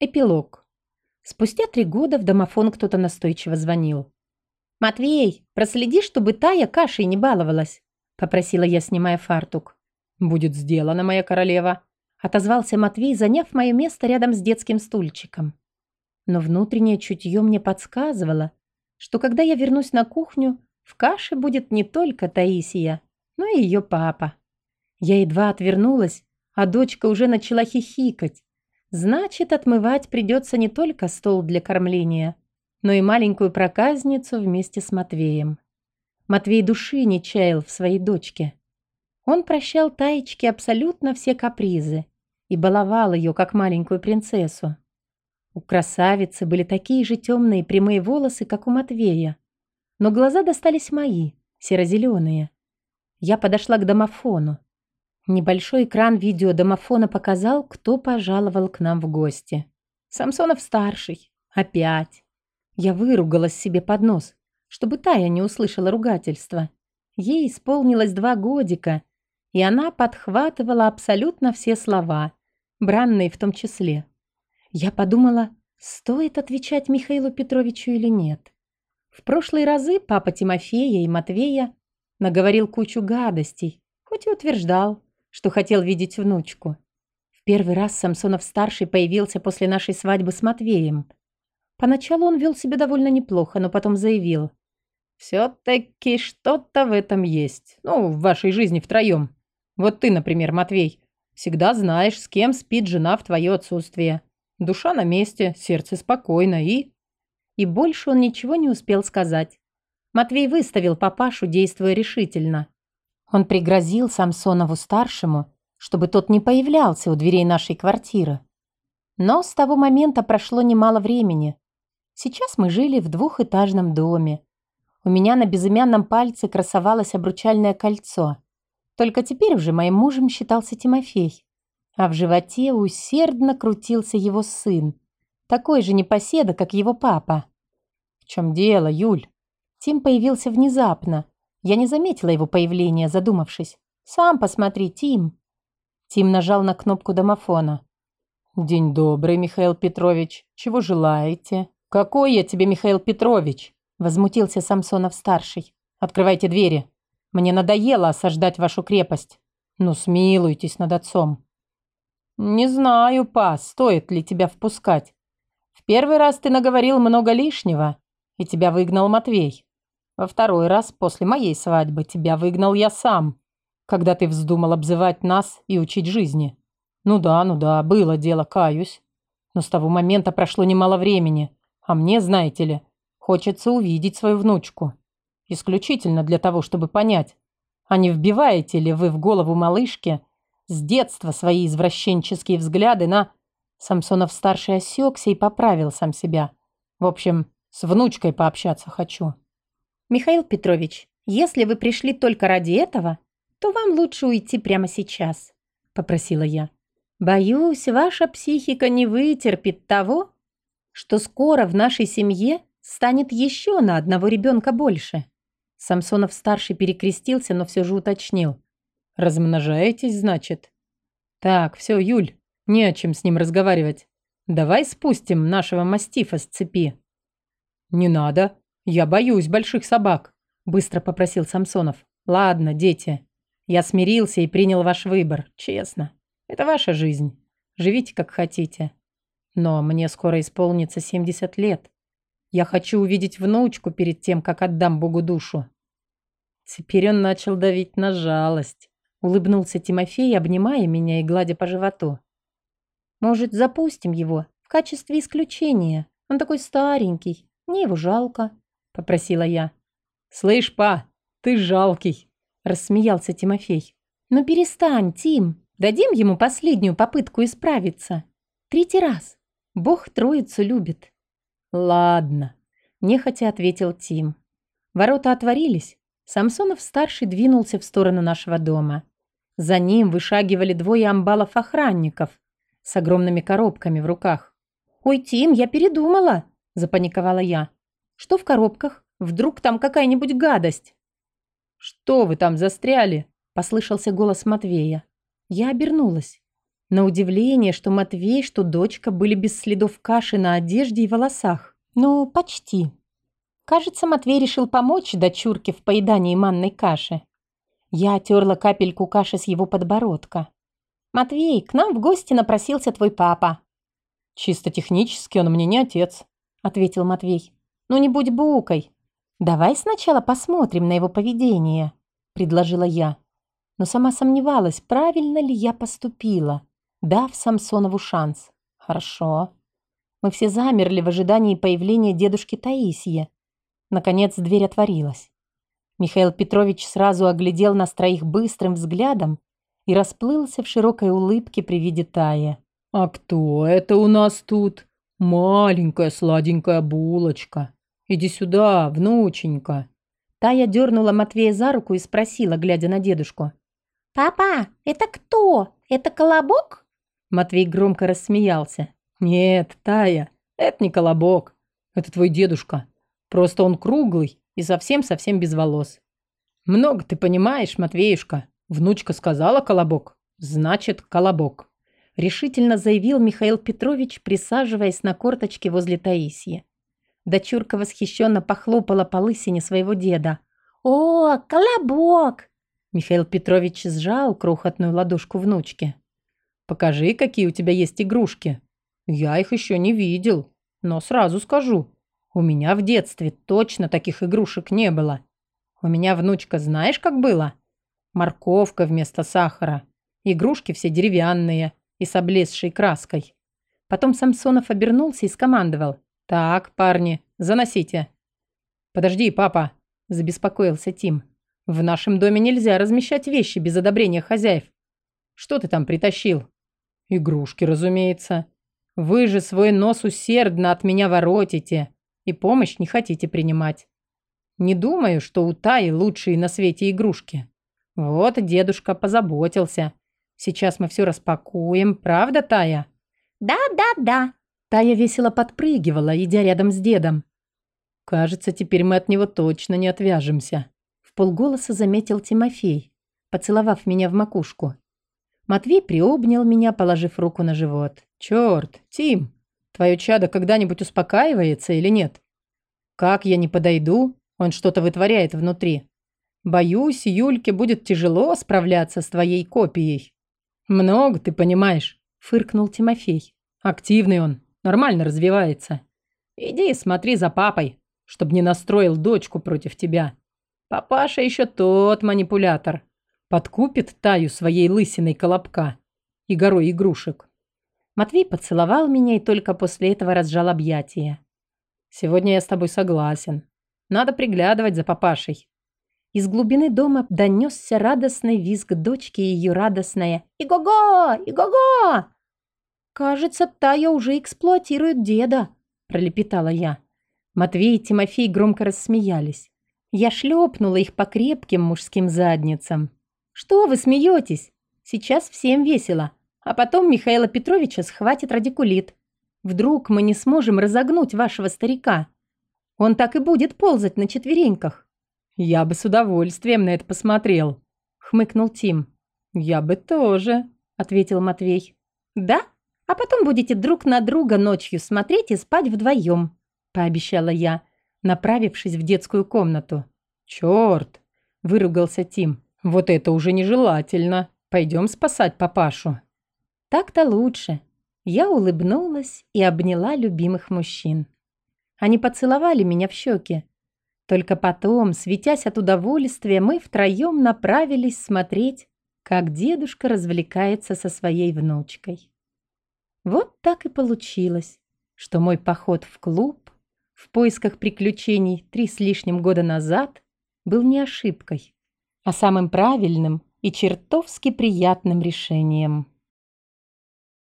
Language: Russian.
Эпилог. Спустя три года в домофон кто-то настойчиво звонил. «Матвей, проследи, чтобы Тая кашей не баловалась», — попросила я, снимая фартук. «Будет сделано, моя королева», — отозвался Матвей, заняв мое место рядом с детским стульчиком. Но внутреннее чутье мне подсказывало, что когда я вернусь на кухню, в каше будет не только Таисия, но и ее папа. Я едва отвернулась, а дочка уже начала хихикать. Значит, отмывать придется не только стол для кормления, но и маленькую проказницу вместе с Матвеем. Матвей души не чаял в своей дочке. Он прощал Таечке абсолютно все капризы и баловал ее, как маленькую принцессу. У красавицы были такие же темные прямые волосы, как у Матвея, но глаза достались мои, серо-зеленые. Я подошла к домофону. Небольшой экран видеодомофона показал, кто пожаловал к нам в гости. Самсонов-старший. Опять. Я выругалась себе под нос, чтобы Тая не услышала ругательства. Ей исполнилось два годика, и она подхватывала абсолютно все слова, бранные в том числе. Я подумала, стоит отвечать Михаилу Петровичу или нет. В прошлые разы папа Тимофея и Матвея наговорил кучу гадостей, хоть и утверждал, что хотел видеть внучку. В первый раз Самсонов-старший появился после нашей свадьбы с Матвеем. Поначалу он вел себя довольно неплохо, но потом заявил. «Все-таки что-то в этом есть. Ну, в вашей жизни втроем. Вот ты, например, Матвей, всегда знаешь, с кем спит жена в твое отсутствие. Душа на месте, сердце спокойно и...» И больше он ничего не успел сказать. Матвей выставил папашу, действуя решительно. Он пригрозил Самсонову-старшему, чтобы тот не появлялся у дверей нашей квартиры. Но с того момента прошло немало времени. Сейчас мы жили в двухэтажном доме. У меня на безымянном пальце красовалось обручальное кольцо. Только теперь уже моим мужем считался Тимофей. А в животе усердно крутился его сын. Такой же непоседа, как его папа. «В чем дело, Юль?» Тим появился внезапно, я не заметила его появления, задумавшись. «Сам посмотри, Тим!» Тим нажал на кнопку домофона. «День добрый, Михаил Петрович. Чего желаете?» «Какой я тебе, Михаил Петрович?» Возмутился Самсонов-старший. «Открывайте двери. Мне надоело осаждать вашу крепость. Ну, смилуйтесь над отцом». «Не знаю, па, стоит ли тебя впускать. В первый раз ты наговорил много лишнего, и тебя выгнал Матвей. Во второй раз после моей свадьбы тебя выгнал я сам, когда ты вздумал обзывать нас и учить жизни. Ну да, ну да, было дело, каюсь. Но с того момента прошло немало времени, а мне, знаете ли, хочется увидеть свою внучку. Исключительно для того, чтобы понять, а не вбиваете ли вы в голову малышке с детства свои извращенческие взгляды на... Самсонов-старший осекся и поправил сам себя. В общем, с внучкой пообщаться хочу. «Михаил Петрович, если вы пришли только ради этого, то вам лучше уйти прямо сейчас», — попросила я. «Боюсь, ваша психика не вытерпит того, что скоро в нашей семье станет еще на одного ребенка больше». Самсонов-старший перекрестился, но все же уточнил. «Размножаетесь, значит?» «Так, все, Юль, не о чем с ним разговаривать. Давай спустим нашего мастифа с цепи». «Не надо», «Я боюсь больших собак», – быстро попросил Самсонов. «Ладно, дети, я смирился и принял ваш выбор, честно. Это ваша жизнь. Живите как хотите. Но мне скоро исполнится 70 лет. Я хочу увидеть внучку перед тем, как отдам Богу душу». Теперь он начал давить на жалость. Улыбнулся Тимофей, обнимая меня и гладя по животу. «Может, запустим его в качестве исключения? Он такой старенький, мне его жалко попросила я. «Слышь, па, ты жалкий», – рассмеялся Тимофей. «Ну перестань, Тим, дадим ему последнюю попытку исправиться. Третий раз. Бог троицу любит». «Ладно», – нехотя ответил Тим. Ворота отворились. Самсонов-старший двинулся в сторону нашего дома. За ним вышагивали двое амбалов-охранников с огромными коробками в руках. «Ой, Тим, я передумала!» – запаниковала я. Что в коробках? Вдруг там какая-нибудь гадость?» «Что вы там застряли?» – послышался голос Матвея. Я обернулась. На удивление, что Матвей, что дочка были без следов каши на одежде и волосах. Ну, почти. Кажется, Матвей решил помочь дочурке в поедании манной каши. Я отерла капельку каши с его подбородка. «Матвей, к нам в гости напросился твой папа». «Чисто технически он мне не отец», — ответил Матвей. «Ну не будь букой. Давай сначала посмотрим на его поведение», — предложила я. Но сама сомневалась, правильно ли я поступила, дав Самсонову шанс. «Хорошо». Мы все замерли в ожидании появления дедушки Таисии. Наконец дверь отворилась. Михаил Петрович сразу оглядел нас троих быстрым взглядом и расплылся в широкой улыбке при виде Таи. «А кто это у нас тут? Маленькая сладенькая булочка. Иди сюда, внученька». Тая дернула Матвея за руку и спросила, глядя на дедушку. «Папа, это кто? Это колобок?» Матвей громко рассмеялся. «Нет, Тая, это не колобок. Это твой дедушка. Просто он круглый и совсем-совсем без волос. Много ты понимаешь, Матвеюшка. Внучка сказала колобок. Значит, колобок. Решительно заявил Михаил Петрович, присаживаясь на корточке возле Таисии. Дочурка восхищенно похлопала по лысине своего деда. «О, колобок!» Михаил Петрович сжал крохотную ладошку внучки. «Покажи, какие у тебя есть игрушки. Я их еще не видел, но сразу скажу, у меня в детстве точно таких игрушек не было. У меня внучка знаешь, как было? Морковка вместо сахара. Игрушки все деревянные и с облезшей краской. Потом Самсонов обернулся и скомандовал. «Так, парни, заносите». «Подожди, папа», – забеспокоился Тим. «В нашем доме нельзя размещать вещи без одобрения хозяев. Что ты там притащил?» «Игрушки, разумеется. Вы же свой нос усердно от меня воротите и помощь не хотите принимать. Не думаю, что у Таи лучшие на свете игрушки. Вот дедушка позаботился. Сейчас мы все распакуем, правда, Тая? Да, да, да. Тая весело подпрыгивала, идя рядом с дедом. Кажется, теперь мы от него точно не отвяжемся. В полголоса заметил Тимофей, поцеловав меня в макушку. Матвей приобнял меня, положив руку на живот. «Черт, Тим, Твое чадо когда-нибудь успокаивается или нет? Как я не подойду, он что-то вытворяет внутри. Боюсь, Юльке будет тяжело справляться с твоей копией. Много ты понимаешь, фыркнул Тимофей. Активный он, нормально развивается. Иди смотри за папой, чтобы не настроил дочку против тебя. Папаша еще тот манипулятор. Подкупит Таю своей лысиной колобка и горой игрушек. Матвей поцеловал меня и только после этого разжал объятия. «Сегодня я с тобой согласен. Надо приглядывать за папашей». Из глубины дома донесся радостный визг дочки и ее радостное «Иго-го! Иго-го!» «Кажется, Тая уже эксплуатирует деда», – пролепетала я. Матвей и Тимофей громко рассмеялись. Я шлепнула их по крепким мужским задницам. «Что вы смеетесь? Сейчас всем весело. А потом Михаила Петровича схватит радикулит. Вдруг мы не сможем разогнуть вашего старика. Он так и будет ползать на четвереньках. Я бы с удовольствием на это посмотрел, хмыкнул Тим. Я бы тоже, ответил Матвей. Да? А потом будете друг на друга ночью смотреть и спать вдвоем, пообещала я, направившись в детскую комнату. Черт! выругался Тим. Вот это уже нежелательно. Пойдем спасать папашу. Так-то лучше. Я улыбнулась и обняла любимых мужчин. Они поцеловали меня в щеки. Только потом, светясь от удовольствия, мы втроем направились смотреть, как дедушка развлекается со своей внучкой. Вот так и получилось, что мой поход в клуб в поисках приключений три с лишним года назад был не ошибкой, а самым правильным и чертовски приятным решением.